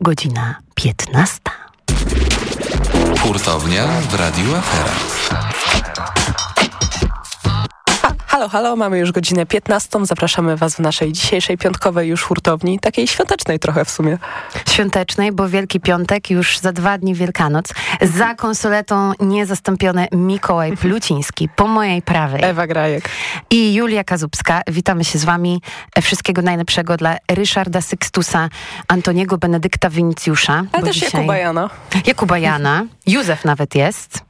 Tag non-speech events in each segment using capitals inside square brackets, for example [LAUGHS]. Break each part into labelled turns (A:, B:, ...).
A: godzina 15.
B: Hurtownia w Radiu Afera.
C: Halo, halo, mamy już godzinę 15. Zapraszamy Was w naszej dzisiejszej piątkowej już hurtowni, takiej świątecznej trochę w sumie.
A: Świątecznej, bo Wielki Piątek, już za dwa dni Wielkanoc. Za konsoletą niezastąpiony Mikołaj [LAUGHS] Pluciński, po mojej prawej.
C: Ewa Grajek.
A: I Julia Kazubska. Witamy się z Wami. Wszystkiego najlepszego dla Ryszarda Sykstusa, Antoniego Benedykta Winicjusza.
C: Ale też dzisiaj... Jakuba Jana.
A: Jakuba Jana. [LAUGHS] Józef nawet jest.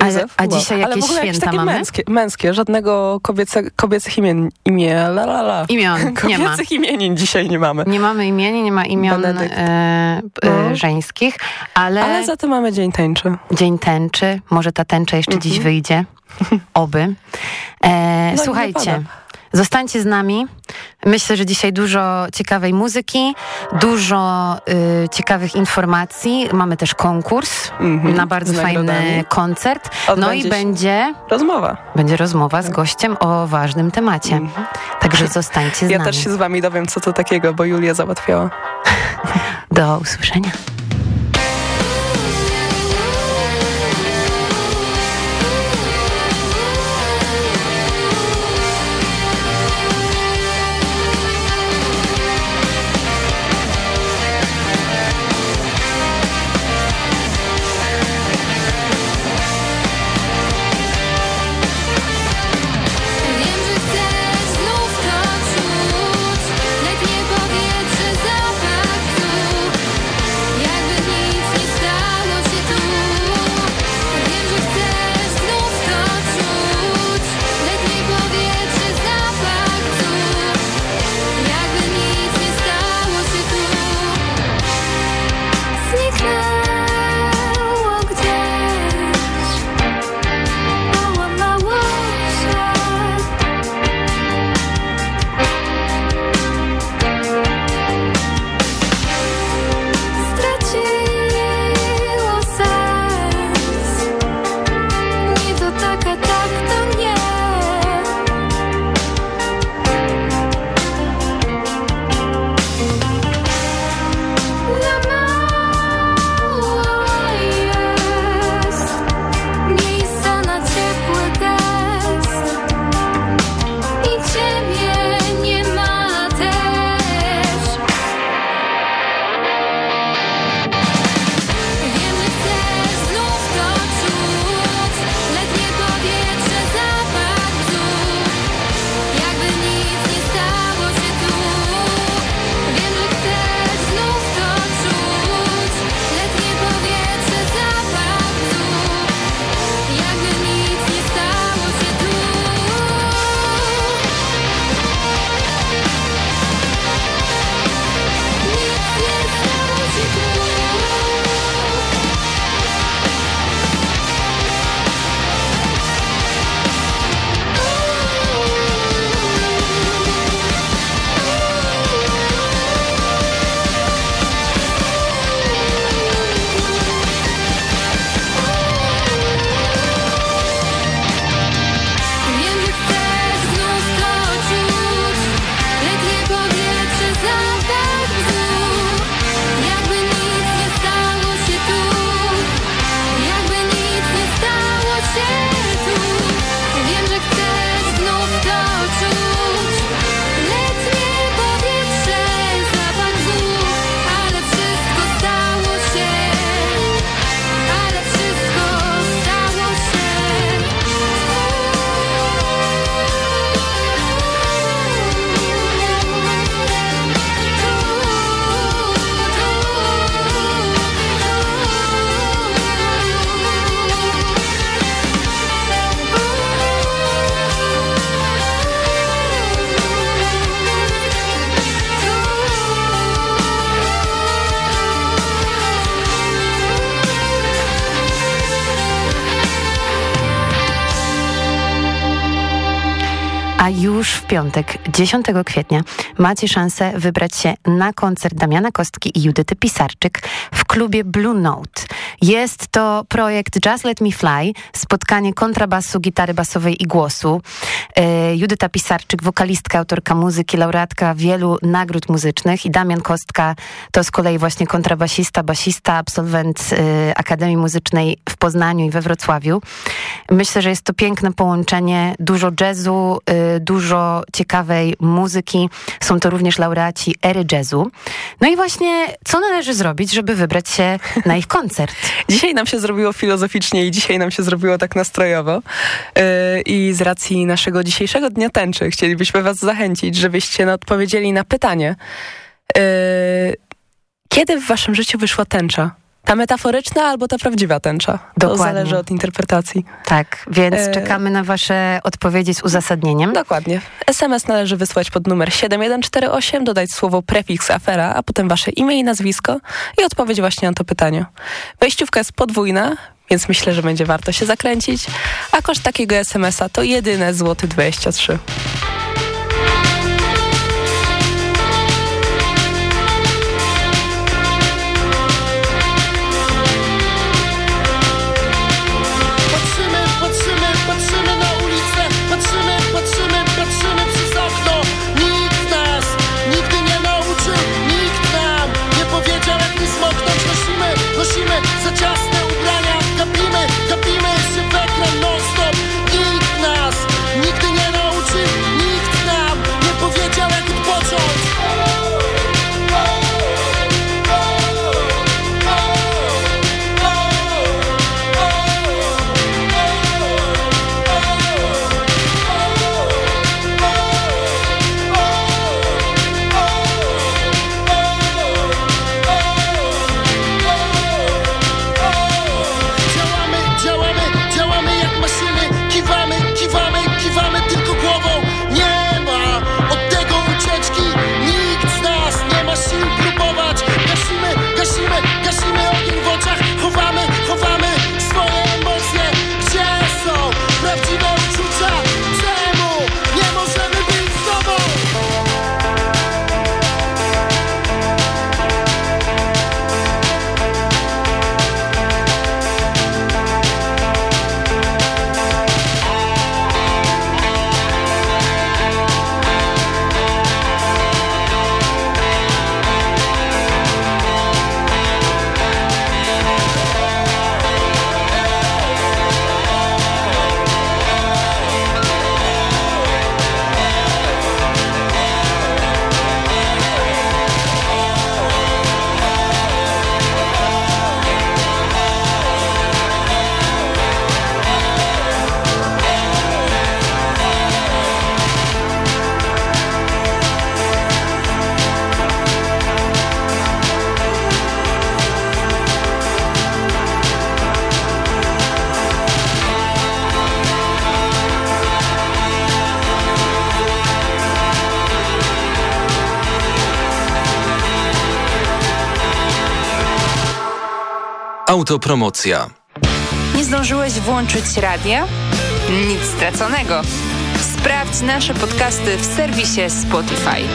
C: Ale,
A: a dzisiaj
C: Ale
A: jakieś święta
C: jakieś
A: mamy?
C: Męskie, męskie, żadnego kobiece, kobiecych imien, imię, la, la, la.
A: Imion,
C: Kobiecych [LAUGHS]
A: nie ma.
C: imienin dzisiaj nie mamy.
A: Nie mamy imieni, nie ma imion e, e,
C: No.
A: żeńskich, ale...
C: Ale za to mamy Dzień Tęczy.
A: Dzień Tęczy, może ta tęcza jeszcze dziś wyjdzie. [LAUGHS] Oby. E,
C: No,
A: słuchajcie. Zostańcie z nami. Myślę, że dzisiaj dużo ciekawej muzyki, dużo y, ciekawych informacji. Mamy też konkurs
C: Mhm,
A: na bardzo fajny koncert. No i będzie,
C: Rozmowa.
A: będzie rozmowa z gościem o ważnym temacie. Także zostańcie z.
C: Ja
A: nami.
C: też się z Wami dowiem, co to takiego, bo Julia załatwiała. [LAUGHS]
A: Do usłyszenia. Piątek, 10 kwietnia, macie szansę wybrać się na koncert Damiana Kostki i Judyty Pisarczyk w klubie Blue Note.
D: Jest to projekt Just Let Me Fly, spotkanie kontrabasu, gitary basowej i głosu. E, Judyta Pisarczyk, wokalistka, autorka muzyki, laureatka wielu nagród muzycznych i Damian Kostka to z kolei właśnie kontrabasista, basista, absolwent e, Akademii Muzycznej w Poznaniu i we Wrocławiu. Myślę, że jest to piękne połączenie, dużo jazzu, e, dużo ciekawej muzyki. Są to również laureaci ery jazzu. No i właśnie, co należy zrobić, żeby wybrać się [LAUGHS] na ich koncert?
C: Dzisiaj nam się zrobiło filozoficznie i dzisiaj nam się zrobiło tak nastrojowo. Yy, I z racji naszego dzisiejszego Dnia Tęczy chcielibyśmy was zachęcić, żebyście no, odpowiedzieli na pytanie. Yy, kiedy w waszym życiu wyszła tęcza? Ta metaforyczna albo ta prawdziwa tęcza? To
D: Dokładnie.
C: zależy od interpretacji.
D: Tak, więc
C: E,
D: czekamy na wasze odpowiedzi z uzasadnieniem.
C: Dokładnie. SMS należy wysłać pod numer 7148, dodać słowo prefiks afera, a potem wasze imię i nazwisko i odpowiedź właśnie na to pytanie. Wejściówka jest podwójna, więc myślę, że będzie warto się zakręcić, a koszt takiego SMS-a to jedyne złoty 23.
E: Patrzymy,
F: Autopromocja.
G: Nie zdążyłeś włączyć radia? Nic straconego. Sprawdź nasze podcasty w serwisie Spotify.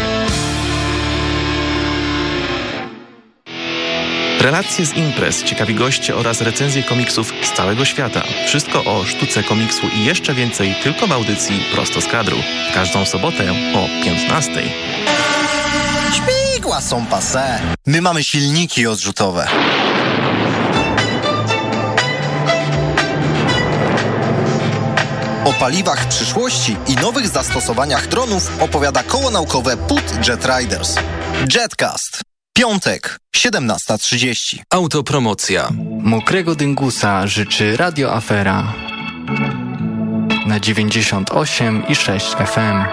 H: Relacje z imprez, ciekawi goście oraz recenzje komiksów z całego świata. Wszystko o sztuce komiksu i jeszcze więcej tylko w audycji Prosto z kadru. Każdą sobotę o 15.
I: Śmigła są pase. My mamy silniki odrzutowe. O paliwach przyszłości i nowych zastosowaniach dronów opowiada koło naukowe PUT Jet Riders. Jetcast. Piątek, 17.30.
F: Autopromocja.
J: Mokrego dyngusa życzy Radio Afera na 98 i 6 FM.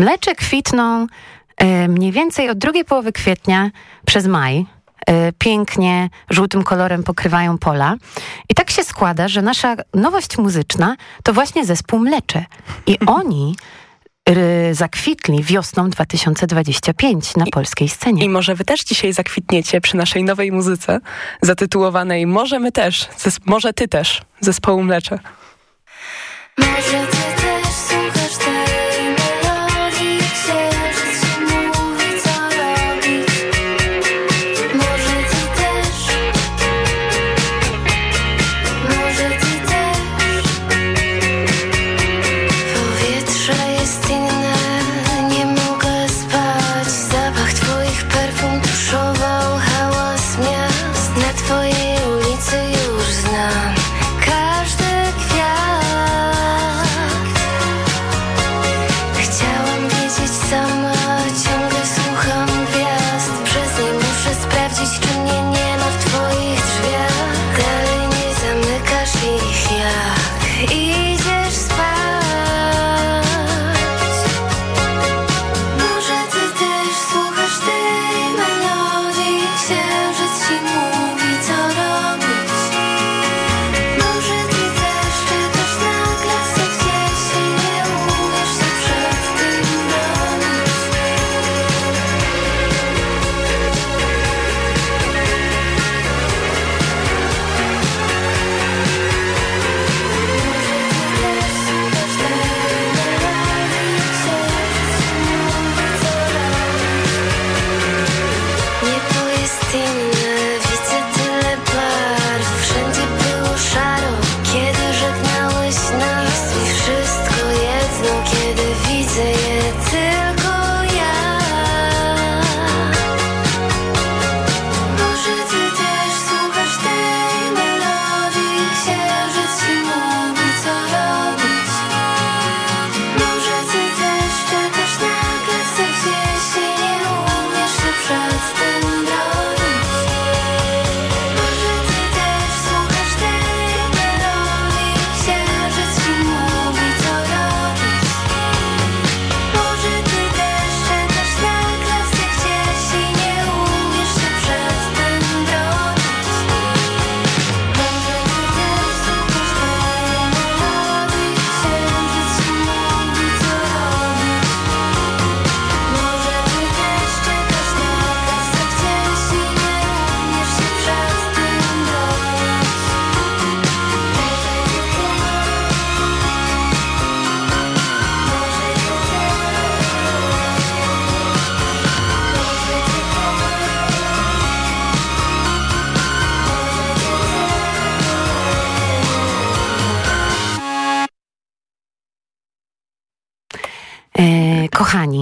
D: Mlecze kwitną e, mniej więcej od drugiej połowy kwietnia przez maj. E, pięknie żółtym kolorem pokrywają pola. I tak się składa, że nasza nowość muzyczna to właśnie zespół Mlecze. I [LAUGHS] oni y, zakwitli wiosną 2025 na polskiej scenie.
C: I może wy też dzisiaj zakwitniecie przy naszej nowej muzyce zatytułowanej Może my też, może ty też, zespołu Mlecze.
K: Może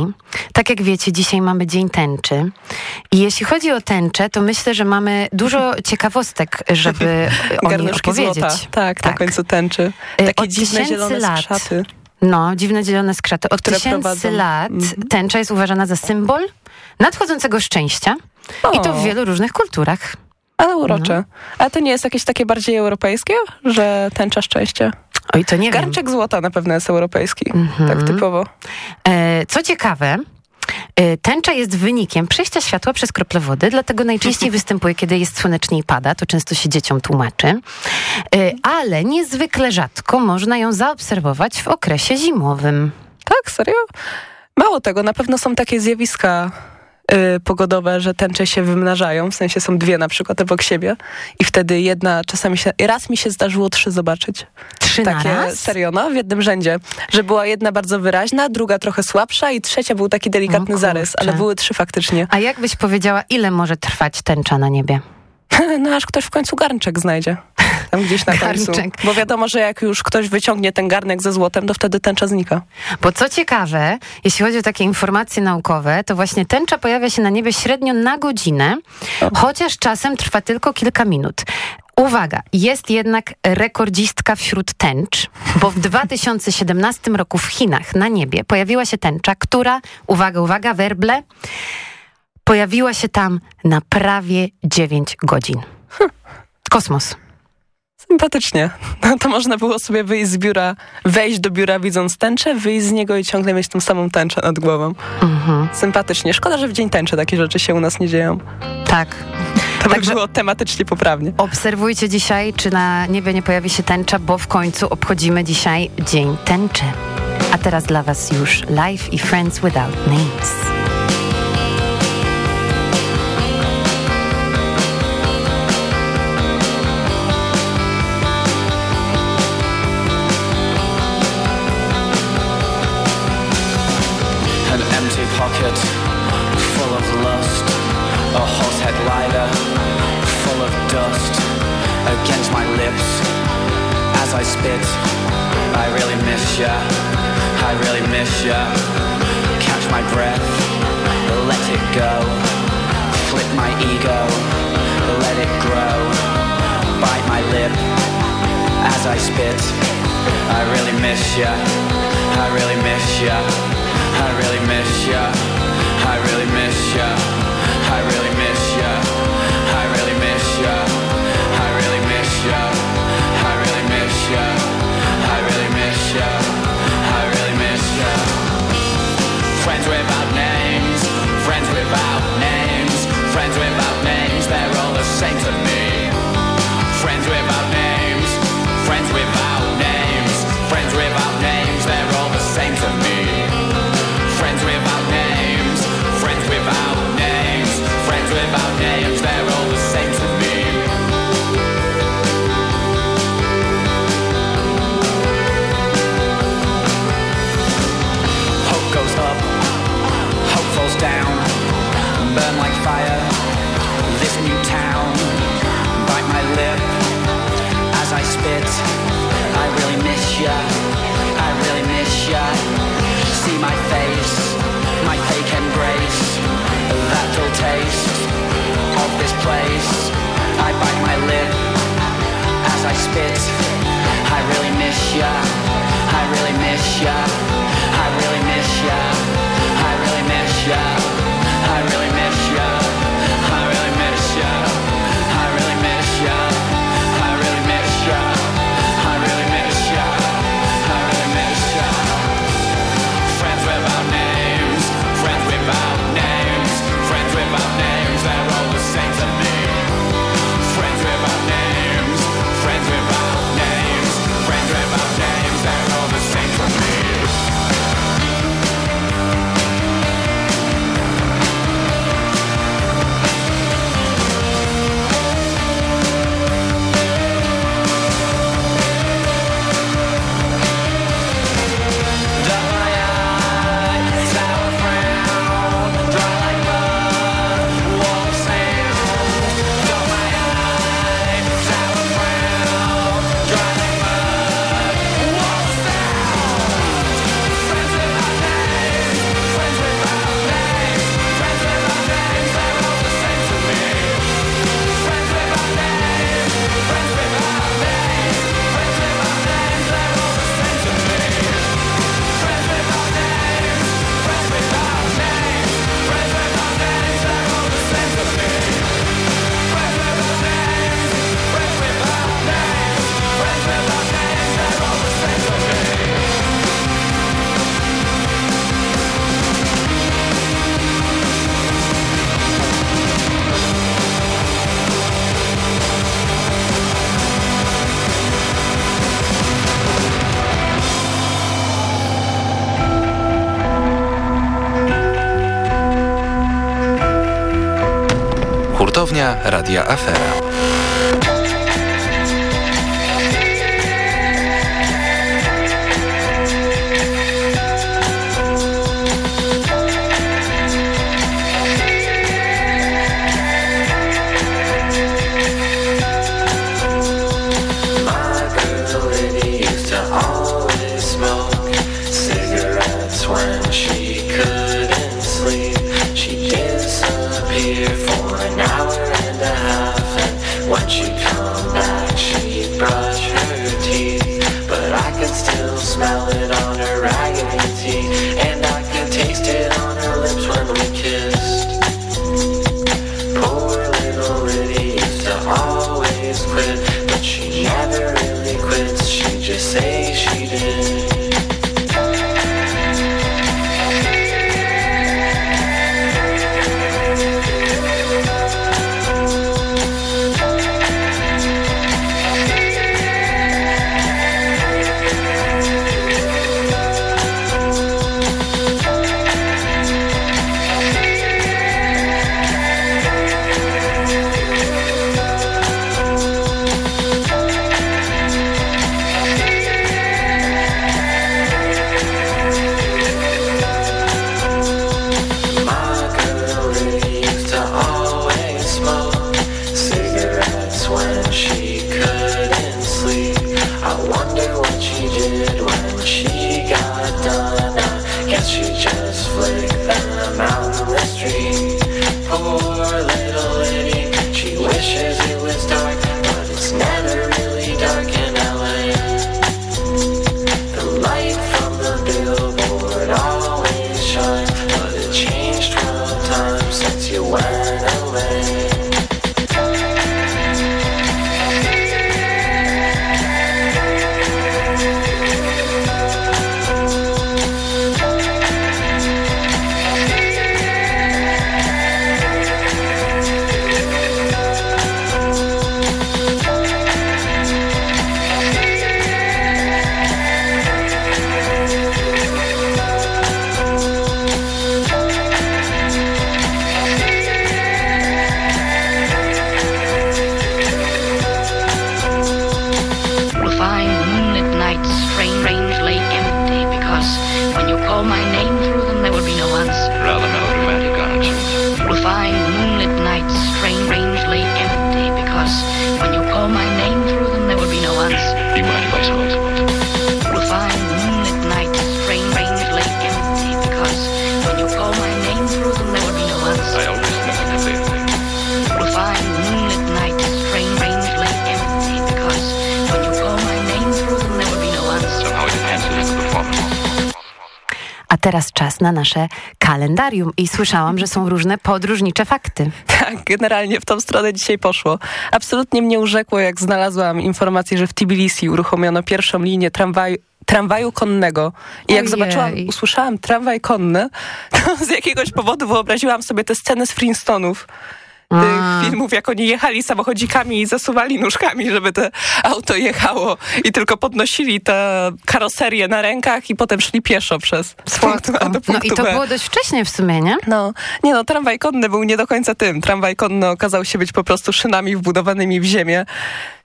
D: kochani, tak jak wiecie, dzisiaj mamy Dzień Tęczy. I jeśli chodzi o tęczę, to myślę, że mamy dużo ciekawostek, żeby [LAUGHS] o niej opowiedzieć.
C: złota, tak, na końcu tęczy.
D: E,
C: Takie
D: od
C: dziwne zielone
D: lat.
C: skrzaty.
D: No, dziwne zielone skrzaty. Od tysięcy
C: prowadzą-
D: lat
C: Mhm.
D: tęcza jest uważana za symbol nadchodzącego szczęścia. I to w
C: O.
D: wielu różnych kulturach.
C: Ale urocze.
D: No.
C: Ale to nie jest jakieś takie bardziej europejskie, że tęcza szczęście?
D: Oj, to nie wiem.
C: Garnczek złota na pewno jest europejski.
D: Mhm.
C: Tak typowo.
D: E, co ciekawe, e, tęcza jest wynikiem przejścia światła przez krople wody, dlatego najczęściej [LAUGHS] występuje, kiedy jest słonecznie i pada. To często się dzieciom tłumaczy. E, ale niezwykle rzadko można ją zaobserwować w okresie zimowym.
C: Tak, serio? Mało tego, na pewno są takie zjawiska pogodowe, że tęcze się wymnażają, w sensie są dwie na przykład obok siebie i wtedy jedna, czasami się, raz mi się zdarzyło trzy zobaczyć.
D: Trzy
C: Takie
D: na raz?
C: serio, no, w jednym rzędzie. Że była jedna bardzo wyraźna, druga trochę słabsza i trzecia był taki delikatny zarys, ale były trzy faktycznie.
D: A jak byś powiedziała, ile może trwać tęcza na niebie? [LAUGHS]
C: No aż ktoś w końcu garnczek znajdzie. [LAUGHS] Tam gdzieś na końcu.
D: Garnczek.
C: Bo wiadomo, że jak już ktoś wyciągnie ten garnek ze złotem, to wtedy tęcza znika.
D: Bo co ciekawe, jeśli chodzi o takie informacje naukowe, to właśnie tęcza pojawia się na niebie średnio na godzinę, chociaż czasem trwa tylko kilka minut. Uwaga, jest jednak rekordzistka wśród tęcz, bo w 2017 roku w Chinach na niebie pojawiła się tęcza, która, uwaga, uwaga, werble, pojawiła się tam na prawie 9 godzin. Kosmos.
C: Sympatycznie. [LAUGHS] No to można było sobie wyjść z biura, wejść do biura widząc tęczę, wyjść z niego i ciągle mieć tą samą tęczę nad głową.
D: Mhm.
C: Sympatycznie. Szkoda, że w dzień tęczy takie rzeczy się u nas nie dzieją.
D: Tak.
C: To by
D: Także-
C: było tematycznie poprawnie.
D: Obserwujcie dzisiaj, czy na niebie nie pojawi się tęcza, bo w końcu obchodzimy dzisiaj Dzień Tęczy. A teraz dla Was już Life i Friends Without Names.
L: I I really miss ya, I really miss ya. Catch my breath, let it go. Flip my ego, let it grow. Bite my lip as I spit. I really miss ya, I really miss ya. I really miss ya, I really miss ya. I really Friends without names, they're all the same to me Friends without names, friends without names, friends without names, they're all the same to me. Friends without names, friends without names, friends without names,
F: Media Afera.
D: Teraz czas na nasze kalendarium i słyszałam, że są różne podróżnicze fakty.
C: Tak, generalnie w tą stronę dzisiaj poszło. Absolutnie mnie urzekło, jak znalazłam informację, że w Tbilisi uruchomiono pierwszą linię tramwaju, tramwaju konnego. I jak
D: Ojej.
C: zobaczyłam, usłyszałam tramwaj konny, to z jakiegoś powodu wyobraziłam sobie te sceny z Flintstonów.
D: A.
C: Tych filmów, jak oni jechali samochodzikami i zasuwali nóżkami, żeby to auto jechało i tylko podnosili tę karoserię na rękach i potem szli pieszo przez z punktu A do
D: No
C: punktu
D: i to
C: B.
D: było dość wcześnie w sumie, nie?
C: No, nie no, tramwaj konny był nie do końca tym. Tramwaj konny okazał się być po prostu szynami wbudowanymi w ziemię,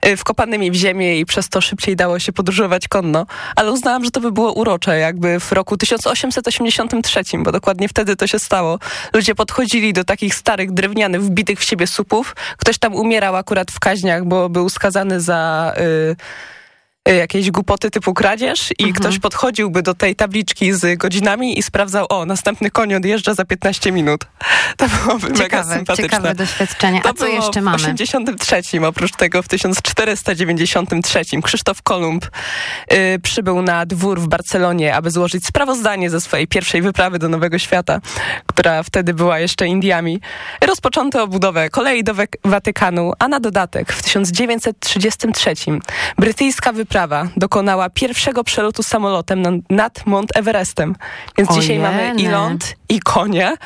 C: y, wkopanymi w ziemię i przez to szybciej dało się podróżować konno. Ale uznałam, że to by było urocze, jakby w roku 1883, bo dokładnie wtedy to się stało. Ludzie podchodzili do takich starych, drewnianych, wbitych w siebie słupów. Ktoś tam umierał akurat w kaźniach, bo był skazany za... Y, y, jakieś głupoty typu kradzież i
D: Mhm.
C: ktoś podchodziłby do tej tabliczki z godzinami i sprawdzał, o, następny koń odjeżdża za 15 minut. [LAUGHS] To byłoby mega
D: Ciekawe,
C: sympatyczne.
D: ciekawe doświadczenie.
C: To
D: A co
C: było
D: jeszcze
C: w
D: mamy?
C: 83, oprócz tego w 1493 Krzysztof Kolumb y, przybył na dwór w Barcelonie, aby złożyć sprawozdanie ze swojej pierwszej wyprawy do Nowego Świata, która wtedy była jeszcze Indiami. Rozpoczęto budowę kolei do Watykanu, a na dodatek w 1933 brytyjska wyprawa dokonała pierwszego przelotu samolotem na, nad Mont Everestem. Więc dzisiaj mamy i ląd, i konie,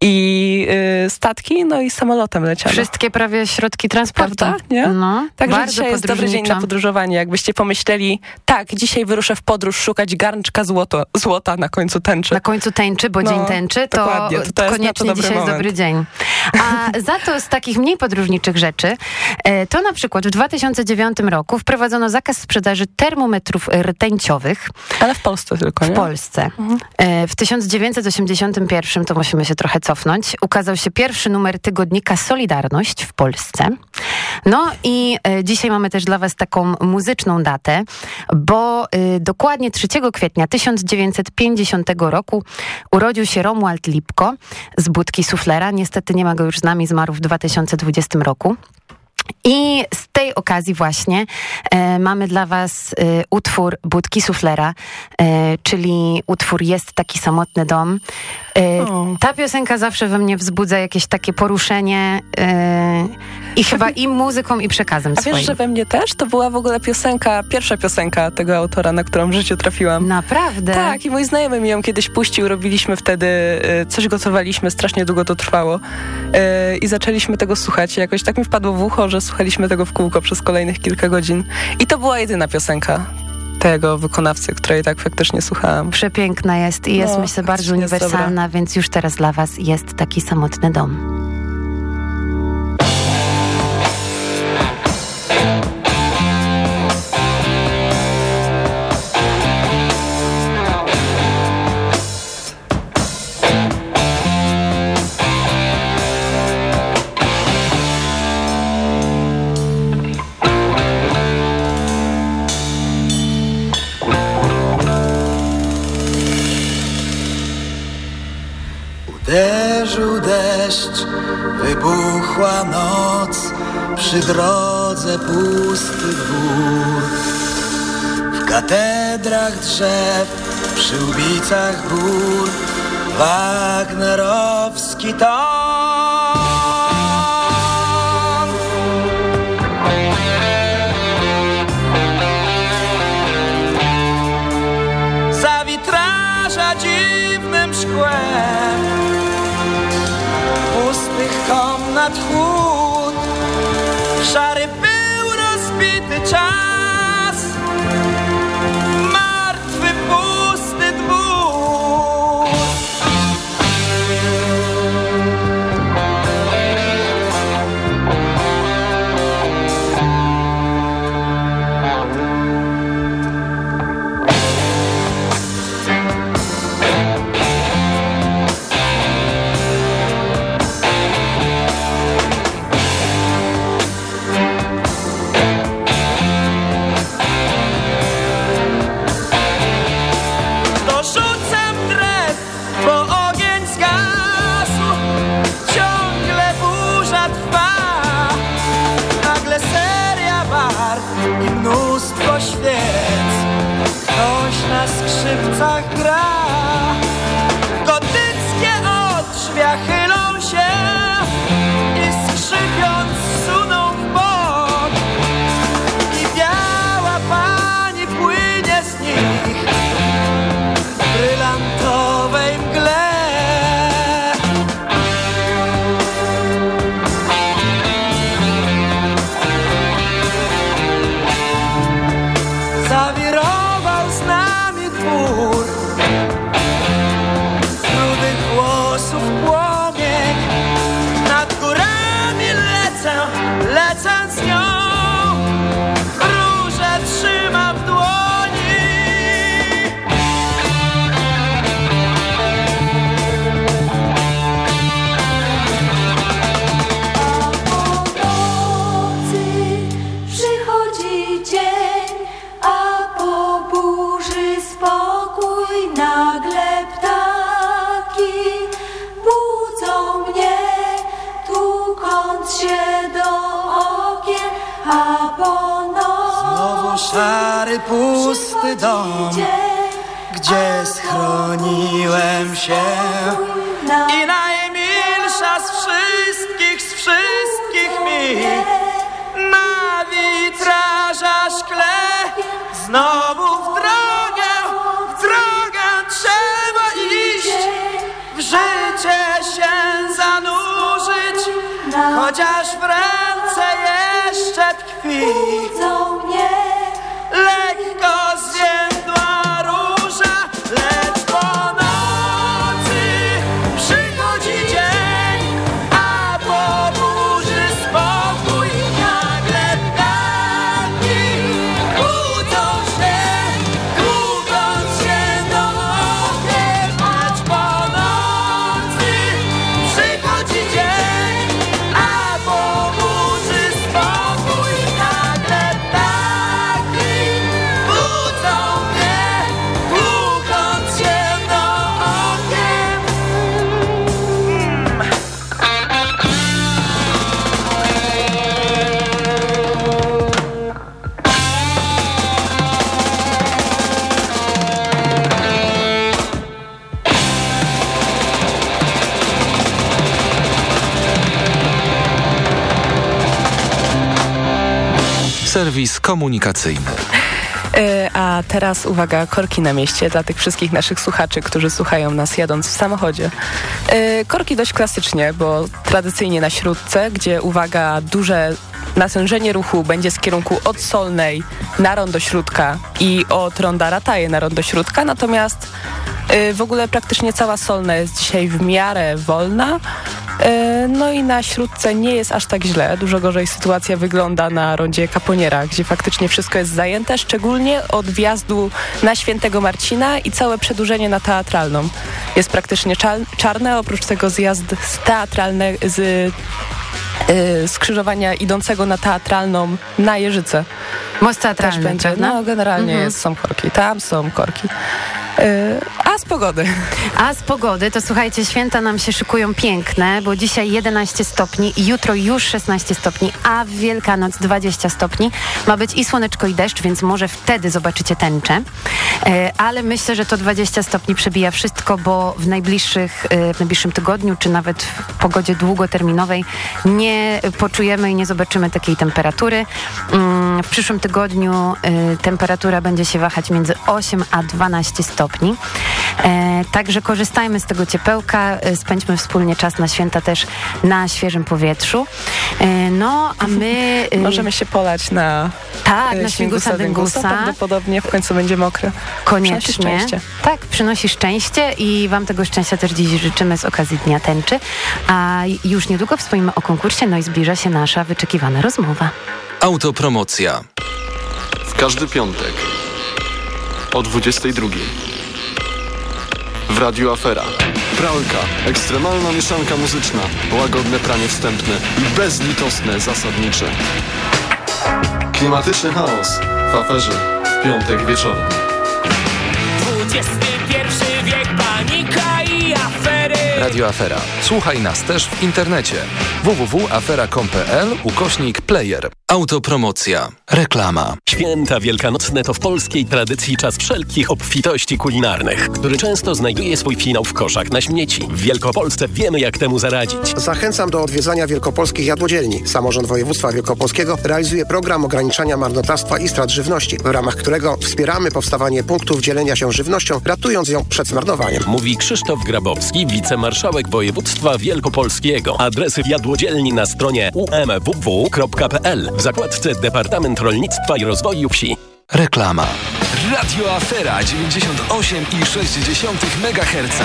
C: i y, statki, no i samolotem leciano.
D: Wszystkie prawie środki transportu.
C: Prawda? Nie?
D: No,
C: Także dzisiaj jest dobry dzień na podróżowanie. Jakbyście pomyśleli, tak, dzisiaj wyruszę w podróż szukać garnczka złoto, złota na końcu tęczy.
D: Na końcu tęczy, bo
C: No,
D: dzień tęczy, to,
C: dokładnie, to to jest to
D: koniecznie
C: dobry
D: dzisiaj jest
C: moment.
D: dobry dzień. A [LAUGHS] za to z takich mniej podróżniczych rzeczy, e, to na przykład w 2009 roku wprowadzono zakaz sprzedaży termometrów rtęciowych
C: Ale w Polsce tylko,
D: w
C: nie?
D: Polsce. E, W 1981, to musimy się trochę cofnąć, ukazał się pierwszy numer tygodnika Solidarność w Polsce. No i e, dzisiaj mamy też dla was taką muzyczną datę, bo e, dokładnie 3 kwietnia 1950 roku urodził się Romuald Lipko z Budki Suflera. Niestety nie ma go już z nami, zmarł w 2020 roku. I z tej okazji właśnie e, mamy dla was e, utwór Budki Suflera, e, czyli utwór Jest taki samotny dom. E,
C: O.
D: ta piosenka zawsze we mnie wzbudza jakieś takie poruszenie e, i chyba i muzyką, i przekazem
C: A
D: swoim.
C: wiesz, że we mnie też? To była w ogóle piosenka, pierwsza piosenka tego autora, na którą w życiu trafiłam.
D: Naprawdę?
C: Tak, i mój znajomy mi ją kiedyś puścił, robiliśmy wtedy, y, coś gotowaliśmy, strasznie długo to trwało y, i zaczęliśmy tego słuchać. I jakoś tak mi wpadło w ucho, że słuchaliśmy tego w kółko przez kolejnych kilka godzin. I to była jedyna piosenka tego wykonawcy, której tak faktycznie słuchałam.
D: Przepiękna jest i jest,
C: No,
D: myślę, bardzo uniwersalna, więc już teraz dla was jest taki samotny dom.
E: Wybuchła noc, przy drodze pusty dwór. W katedrach drzew, przy ubicach gór, Wagnerowski ton.
M: مدخول شهر به او رسبیت چند jeszcze
F: Serwis komunikacyjny.
C: E, A teraz uwaga, korki na mieście dla tych wszystkich naszych słuchaczy, którzy słuchają nas jadąc w samochodzie. E, Korki dość klasycznie, bo tradycyjnie na śródce, gdzie uwaga, duże natężenie ruchu będzie z kierunku od Solnej na Rondo Śródka i od Ronda Rataje na Rondo Śródka, natomiast e, w ogóle praktycznie cała Solna jest dzisiaj w miarę wolna. E, No i na śródce nie jest aż tak źle. Dużo gorzej sytuacja wygląda na rondzie Kaponiera, gdzie faktycznie wszystko jest zajęte, szczególnie od wjazdu na Świętego Marcina i całe przedłużenie na teatralną. Jest praktycznie czar- czarne, oprócz tego zjazd z teatralne, z y, skrzyżowania idącego na teatralną na Jeżyce.
D: Most
C: Też
D: teatralny,
C: będzie.
D: prawda?
C: No, generalnie
D: Mhm.
C: jest, są korki. Tam są korki. A z pogody.
D: A z pogody, to słuchajcie, święta nam się szykują piękne, bo dzisiaj 11 stopni, jutro już 16 stopni, a w Wielkanoc 20 stopni. Ma być i słoneczko, i deszcz, więc może wtedy zobaczycie tęczę. E, ale myślę, że to 20 stopni przebija wszystko, bo w najbliższych, e, w najbliższym tygodniu, czy nawet w pogodzie długoterminowej nie poczujemy i nie zobaczymy takiej temperatury. Mm, W przyszłym tygodniu e, temperatura będzie się wahać między 8 a 12 stopni. E, Także korzystajmy z tego ciepełka, e, spędźmy wspólnie czas na święta też na świeżym powietrzu. E, No, a my... e, [LAUGHS]
C: Możemy się polać na
D: Tak,
C: e,
D: na śmigusa dyngusa.
C: Prawdopodobnie w końcu będzie mokre. Przynosi
D: Koniecznie.
C: szczęście.
D: Tak, przynosi szczęście i Wam tego szczęścia też dziś życzymy z okazji Dnia Tęczy. A już niedługo wspomnimy o konkursie, no i zbliża się nasza wyczekiwana rozmowa.
F: Autopromocja.
N: W każdy piątek o 22 w Radiu Afera. Pralka, ekstremalna mieszanka muzyczna, łagodne pranie wstępne i bezlitosne zasadnicze. Klimatyczny chaos w aferze, piątek wieczorem.
M: 20
F: Radio Afera. Słuchaj nas też w internecie. www.afera.com.pl ukośnik player. Autopromocja. Reklama.
O: Święta wielkanocne to w polskiej tradycji czas wszelkich obfitości kulinarnych, który często znajduje swój finał w koszach na śmieci. W Wielkopolsce wiemy jak temu zaradzić.
P: Zachęcam do odwiedzania wielkopolskich jadłodzielni. Samorząd Województwa Wielkopolskiego realizuje program ograniczania marnotrawstwa i strat żywności, w ramach którego wspieramy powstawanie punktów dzielenia się żywnością, ratując ją przed zmarnowaniem.
O: Mówi Krzysztof Grabowski, wicemarszałek województwa wielkopolskiego. Adresy jadłodzielni na stronie umww.pl w zakładce Departament Rolnictwa i Rozwoju Wsi.
F: Reklama.
Q: Radio Afera 98,6 MHz.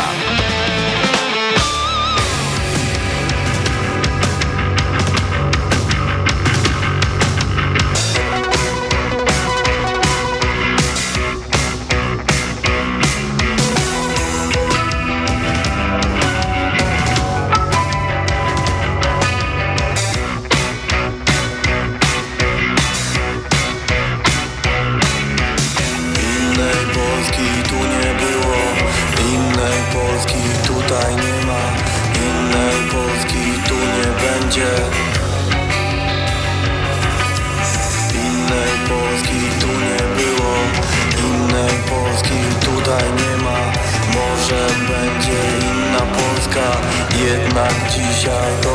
R: Dzisiaj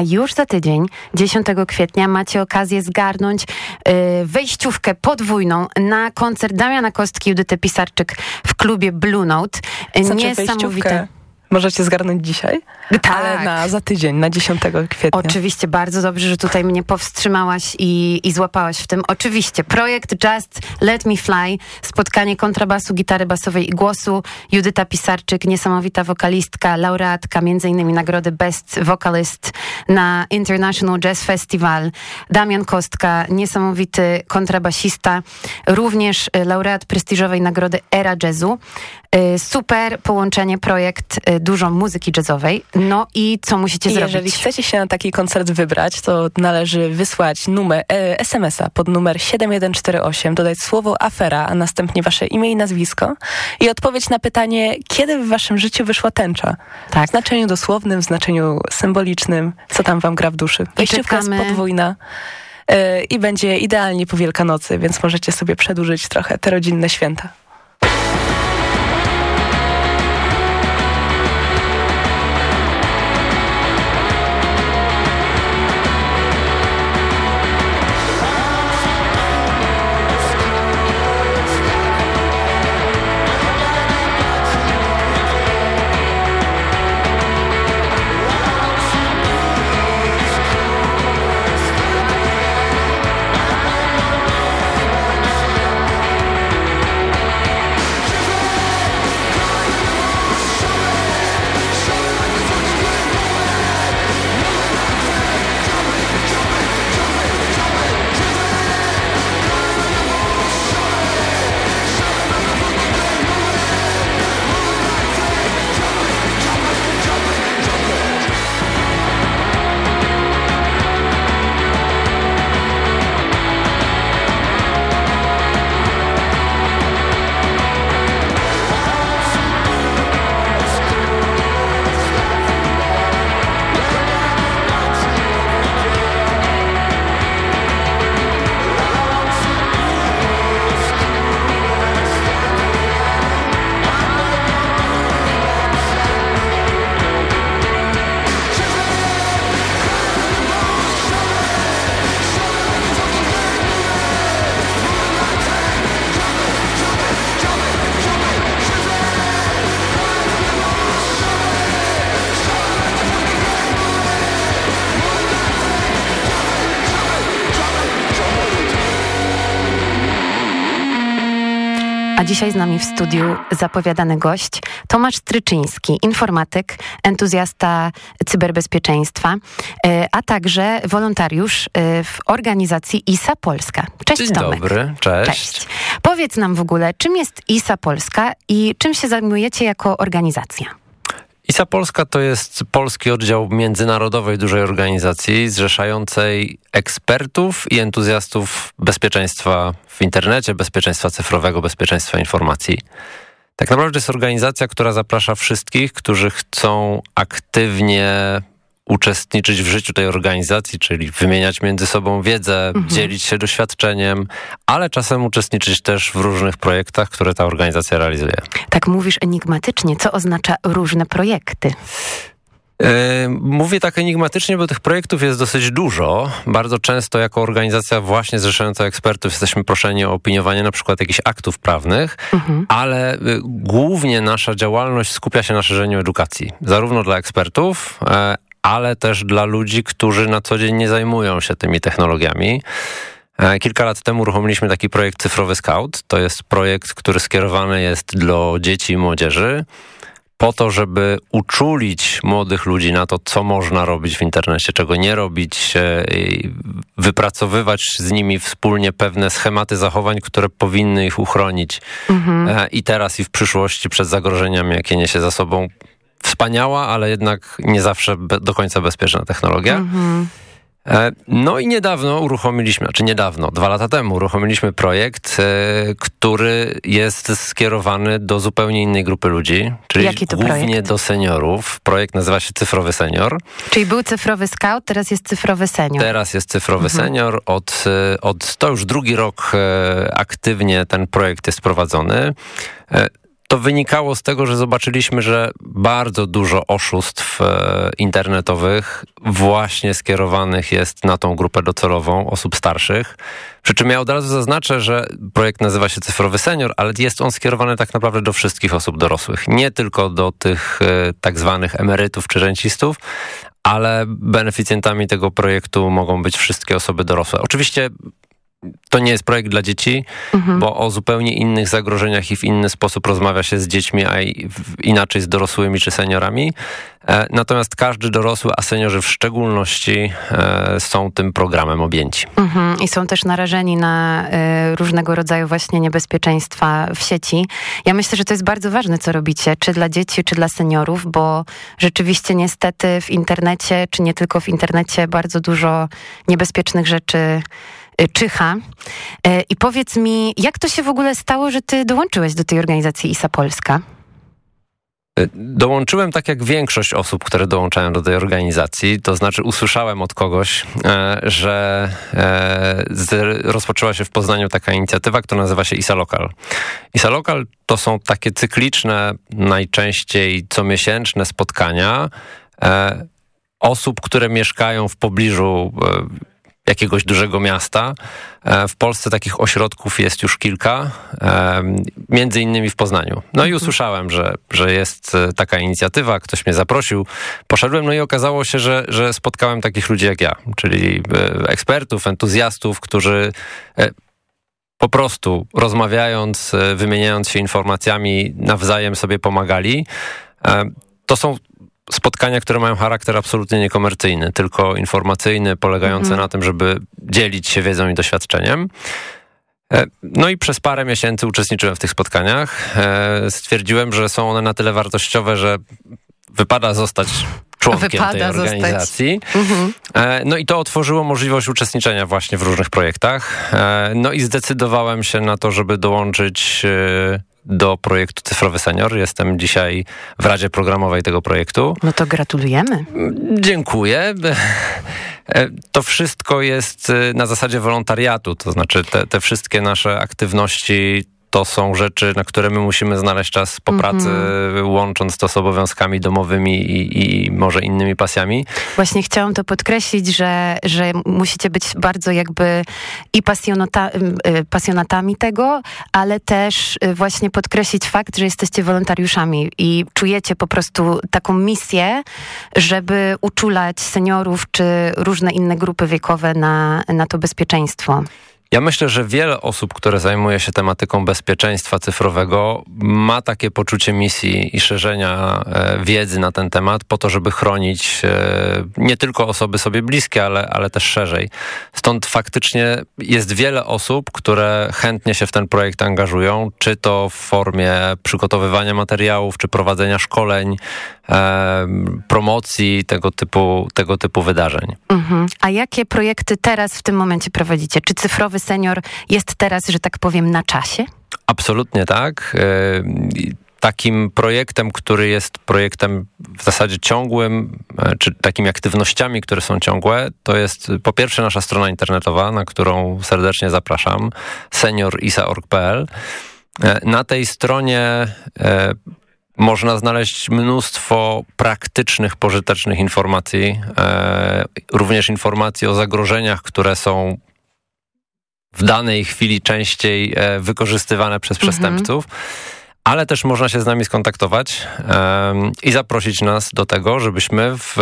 D: A już za tydzień, 10 kwietnia, macie okazję zgarnąć y, wejściówkę podwójną na koncert Damiana Kostki Judyty Pisarczyk w klubie Blue Note. Y,
C: Znaczy
D: Niesamowite.
C: wejściówkę Możecie zgarnąć dzisiaj,
D: Tak.
C: ale na, za tydzień, na 10 kwietnia.
D: Oczywiście, bardzo dobrze, że tutaj mnie powstrzymałaś i, i złapałaś w tym. Oczywiście, projekt Just Let Me Fly, spotkanie kontrabasu, gitary basowej i głosu, Judyta Pisarczyk, niesamowita wokalistka, laureatka między innymi nagrody Best Vocalist na International Jazz Festival, Damian Kostka, niesamowity kontrabasista, również y, laureat prestiżowej nagrody Era Jazzu. Y, Super połączenie, projekt, y, dużo muzyki jazzowej. No i co musicie
C: I
D: zrobić?
C: Jeżeli chcecie się na taki koncert wybrać, to należy wysłać numer, e, SMS-a pod numer 7148, dodać słowo afera, a następnie wasze imię i nazwisko i odpowiedź na pytanie, kiedy w waszym życiu wyszła tęcza.
D: Tak.
C: W znaczeniu dosłownym, w znaczeniu symbolicznym, co tam wam gra w duszy. Wejściówka jest podwójna. e, I będzie idealnie po Wielkanocy, więc możecie sobie przedłużyć trochę te rodzinne święta.
D: Dzisiaj z nami w studiu zapowiadany gość Tomasz Stryczyński, informatyk, entuzjasta cyberbezpieczeństwa, e, a także wolontariusz e, w organizacji ISA Polska. Cześć
S: Dzień
D: Tomek.
S: dobry, cześć.
D: Cześć. Powiedz nam w ogóle, czym jest ISA Polska i czym się zajmujecie jako organizacja?
S: ISA Polska to jest polski oddział międzynarodowej dużej organizacji zrzeszającej ekspertów i entuzjastów bezpieczeństwa w internecie, bezpieczeństwa cyfrowego, bezpieczeństwa informacji. Tak naprawdę jest organizacja, która zaprasza wszystkich, którzy chcą aktywnie uczestniczyć w życiu tej organizacji, czyli wymieniać między sobą wiedzę, mhm. dzielić się doświadczeniem, ale czasem uczestniczyć też w różnych projektach, które ta organizacja realizuje.
D: Tak mówisz enigmatycznie. Co oznacza różne projekty?
S: E, mówię tak enigmatycznie, bo tych projektów jest dosyć dużo. Bardzo często jako organizacja właśnie zrzeszająca ekspertów jesteśmy proszeni o opiniowanie na przykład jakichś aktów prawnych, mhm. ale y, głównie nasza działalność skupia się na szerzeniu edukacji. Zarówno dla ekspertów, e, ale też dla ludzi, którzy na co dzień nie zajmują się tymi technologiami. E, kilka lat temu uruchomiliśmy taki projekt Cyfrowy Scout. To jest projekt, który skierowany jest do dzieci i młodzieży po to, żeby uczulić młodych ludzi na to, co można robić w internecie, czego nie robić, e, wypracowywać z nimi wspólnie pewne schematy zachowań, które powinny ich uchronić mhm. E, i teraz, i w przyszłości przed zagrożeniami, jakie niesie za sobą wspaniała, ale jednak nie zawsze do końca bezpieczna technologia. Mhm. No i niedawno uruchomiliśmy, znaczy niedawno, dwa lata temu uruchomiliśmy projekt, e, który jest skierowany do zupełnie innej grupy ludzi, czyli głównie
D: projekt?
S: do seniorów. Projekt nazywa się Cyfrowy Senior.
D: Czyli był cyfrowy scout, teraz jest cyfrowy senior.
S: Teraz jest Cyfrowy mhm. Senior. Od, e, od, to już drugi rok aktywnie ten projekt jest prowadzony to wynikało z tego, że zobaczyliśmy, że bardzo dużo oszustw e, internetowych właśnie skierowanych jest na tą grupę docelową osób starszych. Przy czym ja od razu zaznaczę, że projekt nazywa się Cyfrowy Senior, ale jest on skierowany tak naprawdę do wszystkich osób dorosłych. Nie tylko do tych e, tak zwanych emerytów czy rencistów, ale beneficjentami tego projektu mogą być wszystkie osoby dorosłe. Oczywiście to nie jest projekt dla dzieci, mhm. bo o zupełnie innych zagrożeniach i w inny sposób rozmawia się z dziećmi, a inaczej z dorosłymi czy seniorami. E, natomiast każdy dorosły, a seniorzy w szczególności e, są tym programem objęci.
D: Mhm. I są też narażeni na e, różnego rodzaju właśnie niebezpieczeństwa w sieci. Ja myślę, że to jest bardzo ważne, co robicie, czy dla dzieci, czy dla seniorów, bo rzeczywiście niestety w internecie, czy nie tylko w internecie, bardzo dużo niebezpiecznych rzeczy Y, czyha. Y, I powiedz mi, jak to się w ogóle stało, że ty dołączyłeś do tej organizacji ISA Polska?
S: Y, dołączyłem tak jak większość osób, które dołączają do tej organizacji, to znaczy usłyszałem od kogoś, e, że e, rozpoczęła się w Poznaniu taka inicjatywa, która nazywa się ISA Local. ISA Local to są takie cykliczne, najczęściej comiesięczne spotkania e, osób, które mieszkają w pobliżu jakiegoś dużego miasta. E, w Polsce takich ośrodków jest już kilka, e, między innymi w Poznaniu. No i mhm. usłyszałem, że, że jest e, taka inicjatywa, ktoś mnie zaprosił, poszedłem, no i okazało się, że, że spotkałem takich ludzi jak ja, czyli ekspertów, entuzjastów, którzy po prostu rozmawiając, wymieniając się informacjami, nawzajem sobie pomagali. To są spotkania, które mają charakter absolutnie niekomercyjny, tylko informacyjny, polegający mhm. na tym, żeby dzielić się wiedzą i doświadczeniem. E, no i przez parę miesięcy uczestniczyłem w tych spotkaniach. E, stwierdziłem, że są one na tyle wartościowe, że wypada zostać członkiem wypada tej organizacji. Mhm. E, no i to otworzyło możliwość uczestniczenia właśnie w różnych projektach. No i zdecydowałem się na to, żeby dołączyć do projektu Cyfrowy Senior. Jestem dzisiaj w Radzie Programowej tego projektu.
D: No to gratulujemy.
S: Dziękuję. [LAUGHS] To wszystko jest e, na zasadzie wolontariatu, to znaczy te, te wszystkie nasze aktywności to są rzeczy, na które my musimy znaleźć czas po pracy, mm -hmm. łącząc to z obowiązkami domowymi i, i, może innymi pasjami.
D: Właśnie chciałam to podkreślić, że, że musicie być bardzo jakby i pasjonata, y, pasjonatami tego, ale też y, właśnie podkreślić fakt, że jesteście wolontariuszami i czujecie po prostu taką misję, żeby uczulać seniorów czy różne inne grupy wiekowe na, na to bezpieczeństwo.
S: Ja myślę, że wiele osób, które zajmuje się tematyką bezpieczeństwa cyfrowego, ma takie poczucie misji i szerzenia e, wiedzy na ten temat, po to, żeby chronić e, nie tylko osoby sobie bliskie, ale, ale też szerzej. Stąd faktycznie jest wiele osób, które chętnie się w ten projekt angażują, czy to w formie przygotowywania materiałów, czy prowadzenia szkoleń, e, promocji tego typu, tego typu wydarzeń.
D: Mhm. A jakie projekty teraz w tym momencie prowadzicie? Czy cyfrowy senior jest teraz, że tak powiem, na czasie?
S: Absolutnie tak. E, Takim projektem, który jest projektem w zasadzie ciągłym, e, czy takimi aktywnościami, które są ciągłe, to jest po pierwsze nasza strona internetowa, na którą serdecznie zapraszam, seniorisa.org.pl. E, Na tej stronie można znaleźć mnóstwo praktycznych, pożytecznych informacji, również informacji o zagrożeniach, które są w danej chwili częściej e, wykorzystywane przez
D: Mhm.
S: Ale też można się z nami skontaktować i zaprosić nas do tego, żebyśmy w,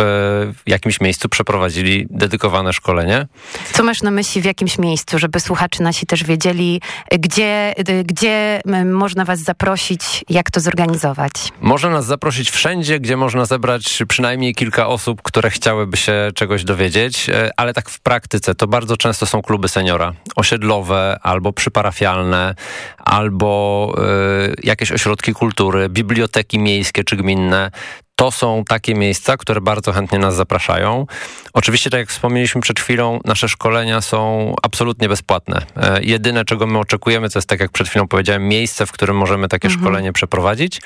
S: w jakimś miejscu przeprowadzili dedykowane szkolenie.
D: Co masz na myśli w jakimś miejscu, żeby słuchacze nasi też wiedzieli, gdzie, gdzie m, można was zaprosić, jak to zorganizować?
S: Można nas zaprosić wszędzie, gdzie można zebrać przynajmniej kilka osób, które chciałyby się czegoś dowiedzieć, e, ale tak w praktyce to bardzo często są kluby seniora, osiedlowe albo przyparafialne, albo y, jakieś ośrodki kultury, biblioteki miejskie czy gminne. To są takie miejsca, które bardzo chętnie nas zapraszają. Oczywiście, tak jak wspomnieliśmy przed chwilą, nasze szkolenia są absolutnie bezpłatne. E, jedyne, czego my oczekujemy, to jest, tak jak przed chwilą powiedziałem, miejsce, w którym możemy takie
D: Mhm.
S: szkolenie przeprowadzić.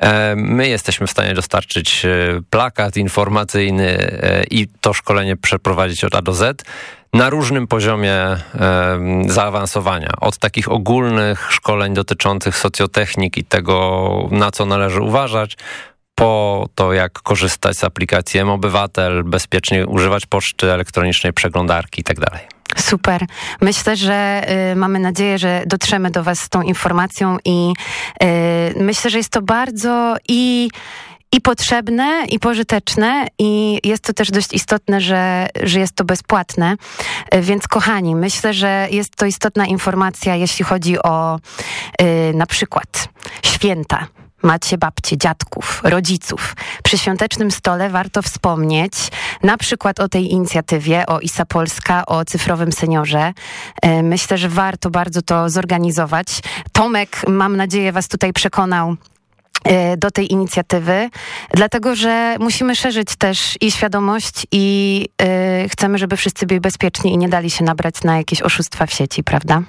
S: E, my jesteśmy w stanie dostarczyć e, plakat informacyjny i to szkolenie przeprowadzić od A do Z na różnym poziomie zaawansowania. Od takich ogólnych szkoleń dotyczących socjotechnik i tego, na co należy uważać, po to, jak korzystać z aplikacji M-Obywatel, bezpiecznie używać poczty elektronicznej, przeglądarki itd.
D: Super. Myślę, że y, mamy nadzieję, że dotrzemy do Was z tą informacją i y, myślę, że jest to bardzo i i potrzebne, i pożyteczne, i jest to też dość istotne, że, że jest to bezpłatne. Y, Więc kochani, myślę, że jest to istotna informacja, jeśli chodzi o y, na przykład święta. Macie babcie, dziadków, rodziców. Przy świątecznym stole warto wspomnieć na przykład o tej inicjatywie, o ISA Polska, o cyfrowym seniorze. E, Myślę, że warto bardzo to zorganizować. Tomek, mam nadzieję, Was tutaj przekonał e, do tej inicjatywy, dlatego że musimy szerzyć też i świadomość i e, chcemy, żeby wszyscy byli bezpieczni i nie dali się nabrać na jakieś oszustwa w sieci, prawda?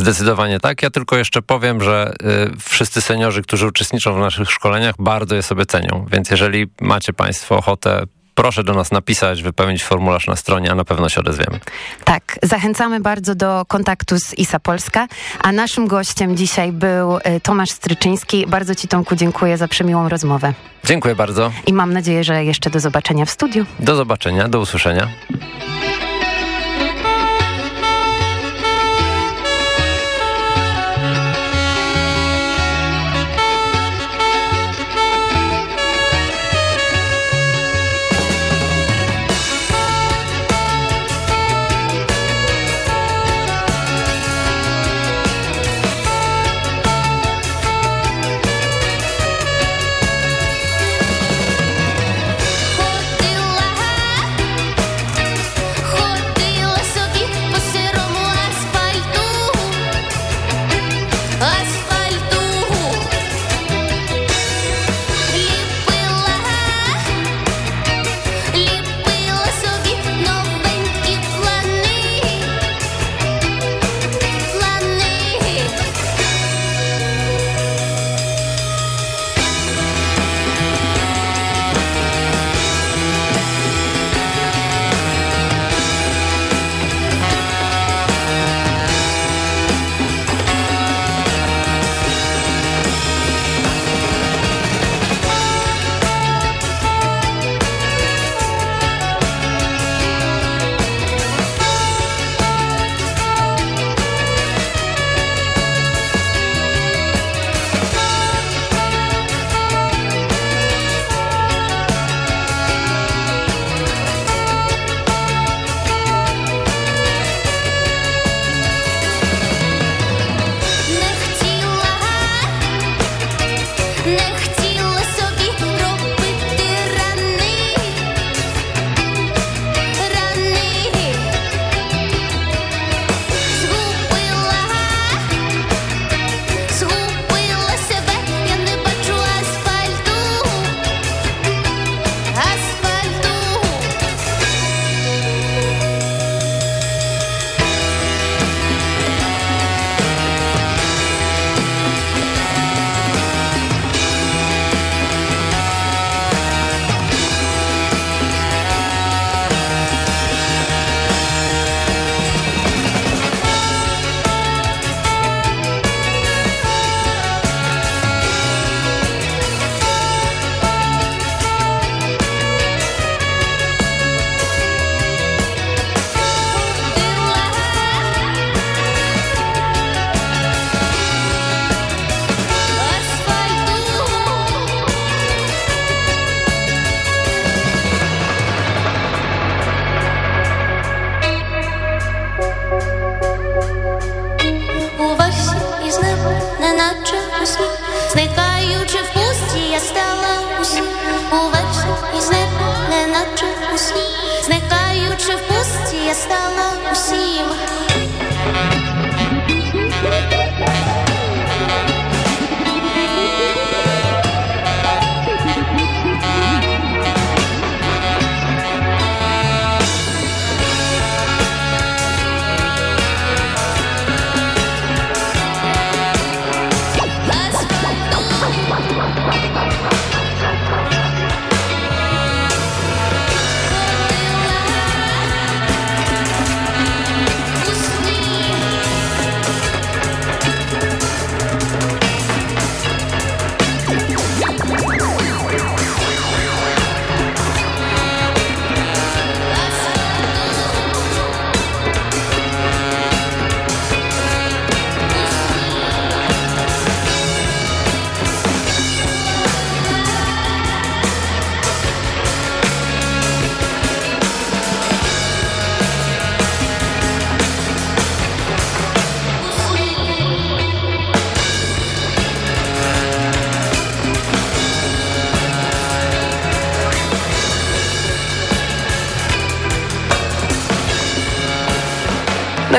S: Zdecydowanie tak. Ja tylko jeszcze powiem, że y, wszyscy seniorzy, którzy uczestniczą w naszych szkoleniach, bardzo je sobie cenią. Więc jeżeli macie Państwo ochotę, proszę do nas napisać, wypełnić formularz na stronie, a na pewno się odezwiemy.
D: Tak, zachęcamy bardzo do kontaktu z ISA Polska, a naszym gościem dzisiaj był e, Tomasz Stryczyński. Bardzo Ci, Tomku, dziękuję za przemiłą rozmowę
S: Dziękuję bardzo.
D: i mam nadzieję, że jeszcze do zobaczenia w studiu.
S: Do zobaczenia, do usłyszenia.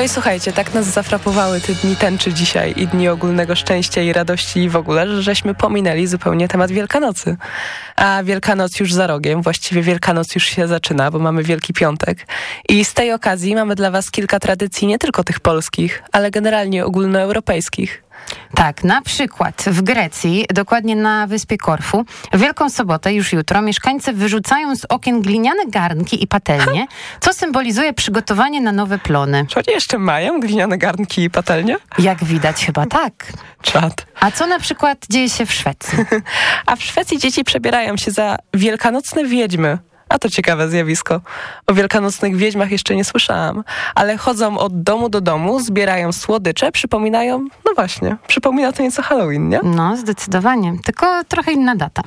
C: I słuchajcie, tak nas zafrapowały te dni tęczy dzisiaj i dni ogólnego szczęścia i radości i w ogóle, że żeśmy pominęli zupełnie temat Wielkanocy. A Wielkanoc już za rogiem, właściwie Wielkanoc już się zaczyna, bo mamy Wielki Piątek. I z tej okazji mamy dla was kilka tradycji, nie tylko tych polskich, ale generalnie ogólnoeuropejskich.
D: Tak, na przykład w Grecji, dokładnie na wyspie Korfu, w Wielką Sobotę, już jutro, mieszkańcy wyrzucają z okien gliniane garnki i patelnie, co symbolizuje przygotowanie na nowe plony.
C: Czy oni jeszcze mają gliniane garnki i patelnie?
D: Jak widać, chyba tak.
C: Czad.
D: A co na przykład dzieje się w Szwecji? [LAUGHS]
C: A w Szwecji dzieci przebierają się za wielkanocne wiedźmy. A to ciekawe zjawisko. O wielkanocnych wiedźmach jeszcze nie słyszałam, ale chodzą od domu do domu, zbierają słodycze, przypominają, no właśnie, przypomina to nieco Halloween, nie?
D: No, zdecydowanie. Tylko trochę inna data.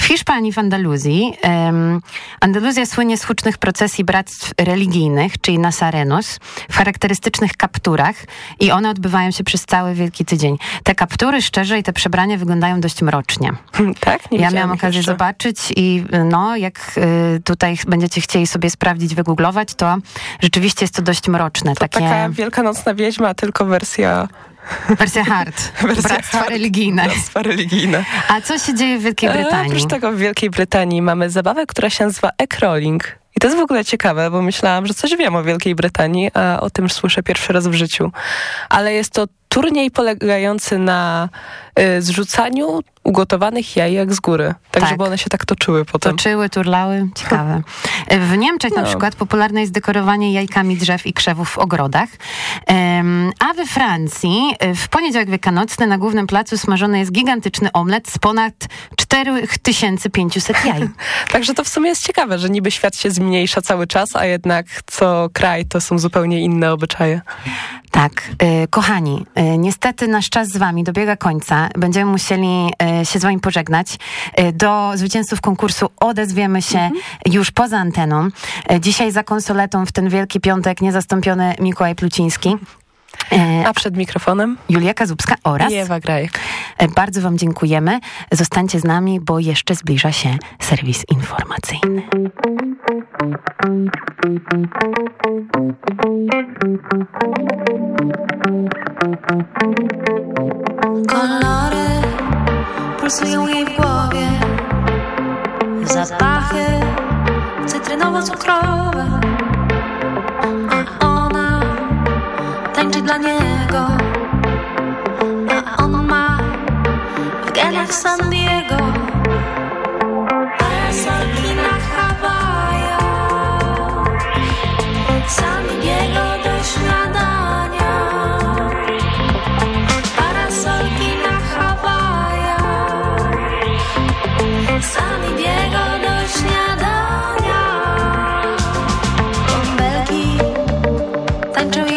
D: W Hiszpanii, w Andaluzji, um, Andaluzja słynie z hucznych procesji bractw religijnych, czyli nasarenos, w charakterystycznych kapturach i one odbywają się przez cały Wielki Tydzień. Te kaptury, szczerze, i te przebrania wyglądają dość mrocznie.
C: tak? Nie
D: ja miałam okazję
C: jeszcze.
D: zobaczyć i no, jak y, tutaj będziecie chcieli sobie sprawdzić, wygooglować, to rzeczywiście jest to dość mroczne.
C: To
D: takie...
C: taka wielkanocna wiedźma, tylko wersja...
D: Wersja hard. [LAUGHS]
C: Wersja
D: Bractwa
C: hard.
D: religijne.
C: Bractwa religijne.
D: A co się dzieje w Wielkiej
C: E,
D: Brytanii?
C: Oprócz tego w Wielkiej Brytanii mamy zabawę, która się nazywa ekrolling. I to jest w ogóle ciekawe, bo myślałam, że coś wiem o Wielkiej Brytanii, a o tym słyszę pierwszy raz w życiu. Ale jest to turniej polegający na zrzucaniu ugotowanych jajek z góry. Tak,
D: Tak.
C: żeby one się tak toczyły potem.
D: Toczyły, turlały, ciekawe. W Niemczech na
C: No.
D: przykład popularne jest dekorowanie jajkami drzew i krzewów w ogrodach. A we Francji e, w poniedziałek wielkanocny na głównym placu smażony jest gigantyczny omlet z ponad 4500 jaj. [LAUGHS]
C: Także to w sumie jest ciekawe, że niby świat się zmniejsza cały czas, a jednak co kraj to są zupełnie inne obyczaje.
D: Tak, kochani, niestety nasz czas z wami dobiega końca. Będziemy musieli e, się z wami pożegnać. E, do zwycięzców konkursu odezwiemy się już poza anteną. E, dzisiaj za konsoletą w ten Wielki Piątek niezastąpiony Mikołaj Pluciński.
C: A przed mikrofonem
D: Julia Kazubska oraz
C: Ewa Grajek.
D: E, Bardzo wam dziękujemy. Zostańcie z nami, bo jeszcze zbliża się serwis informacyjny.
A: Kolory pulsują jej w głowie. Zapachy cytrynowo-cukrowe A ona tańczy dla niego. A on ma w genach San Diego tańczą jej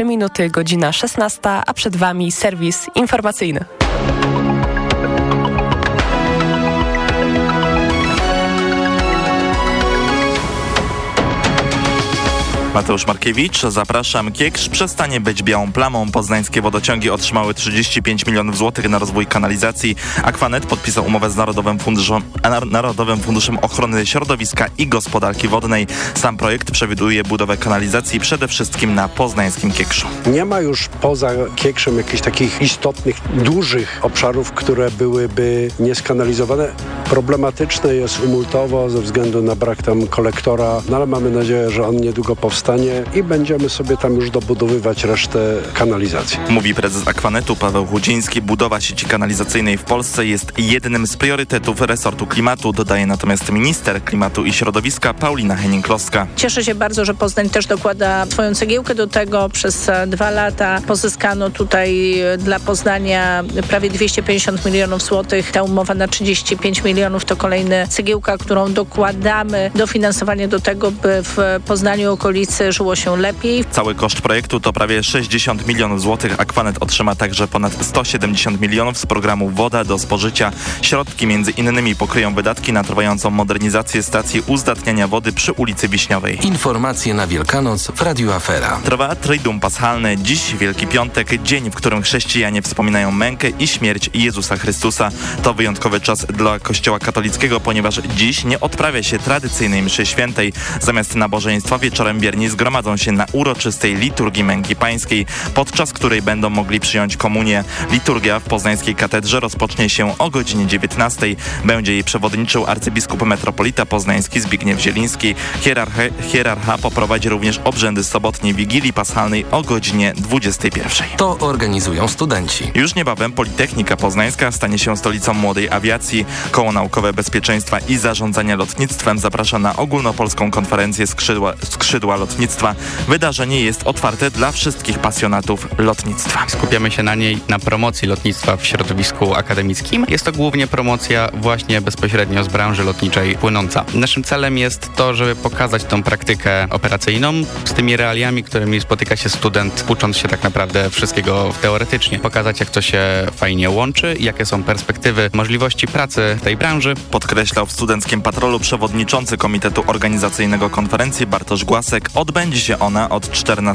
C: 3 minuty godzina 16, a przed Wami serwis informacyjny.
T: Mateusz Markiewicz, zapraszam. Kieksz przestanie być białą plamą. Poznańskie wodociągi otrzymały 35 milionów złotych na rozwój kanalizacji. Aquanet podpisał umowę z Narodowym Funduszem, Narodowym Funduszem Ochrony Środowiska i Gospodarki Wodnej. Sam projekt przewiduje budowę kanalizacji przede wszystkim na poznańskim Kiekszu.
U: Nie ma już poza Kiekszem jakichś takich istotnych, dużych obszarów, które byłyby nieskanalizowane. Problematyczne jest umultowo ze względu na brak tam kolektora, no ale mamy nadzieję, że on niedługo powstanie i będziemy sobie tam już dobudowywać resztę kanalizacji.
T: Mówi prezes Aquanetu Paweł Chudziński. Budowa sieci kanalizacyjnej w Polsce jest jednym z priorytetów resortu klimatu, dodaje natomiast minister klimatu i środowiska Paulina Henning-Kloska.
V: Cieszę się bardzo, że Poznań też dokłada swoją cegiełkę do tego. Przez dwa lata pozyskano tutaj e, dla Poznania prawie 250 milionów złotych. Ta umowa na 35 milionów to kolejna cegiełka, którą dokładamy dofinansowanie do tego, by w Poznaniu i żyło się lepiej.
T: Cały koszt projektu to prawie 60 milionów złotych. Aquanet otrzyma także ponad 170 milionów z programu Woda do spożycia. Środki między innymi pokryją wydatki na trwającą modernizację stacji uzdatniania wody przy ulicy Wiśniowej.
F: Informacje na Wielkanoc w Radio Afera.
T: Trwa Triduum Paschalne. Dziś Wielki Piątek, dzień, w którym chrześcijanie wspominają mękę i śmierć Jezusa Chrystusa. To wyjątkowy czas dla Kościoła katolickiego, ponieważ dziś nie odprawia się tradycyjnej mszy świętej. Zamiast nabożeństwa wieczorem wierni zgromadzą się na uroczystej liturgii męki pańskiej, podczas której będą mogli przyjąć komunię. Liturgia w poznańskiej katedrze rozpocznie się o godzinie 19. Będzie jej przewodniczył arcybiskup metropolita poznański Zbigniew Zieliński. Hierarcha, hierarcha poprowadzi również obrzędy sobotniej Wigilii Paschalnej o godzinie 21.
F: To organizują studenci.
T: Już niebawem Politechnika Poznańska stanie się stolicą młodej awiacji. Koło Naukowe Bezpieczeństwa i Zarządzania Lotnictwem zaprasza na ogólnopolską konferencję skrzydła, skrzydła lotnictwa. Wydarzenie jest otwarte dla wszystkich pasjonatów lotnictwa.
W: Skupiamy się na niej na promocji lotnictwa w środowisku akademickim. Jest to głównie promocja właśnie bezpośrednio z branży lotniczej płynąca. Naszym celem jest to, żeby pokazać tą praktykę operacyjną z tymi realiami, którymi spotyka się student, ucząc się tak naprawdę wszystkiego teoretycznie. Pokazać, jak to się fajnie łączy, jakie są perspektywy możliwości pracy tej branży.
T: Podkreślał w studenckim patrolu przewodniczący Komitetu Organizacyjnego Konferencji Bartosz Głasek. Odbędzie się ona od 14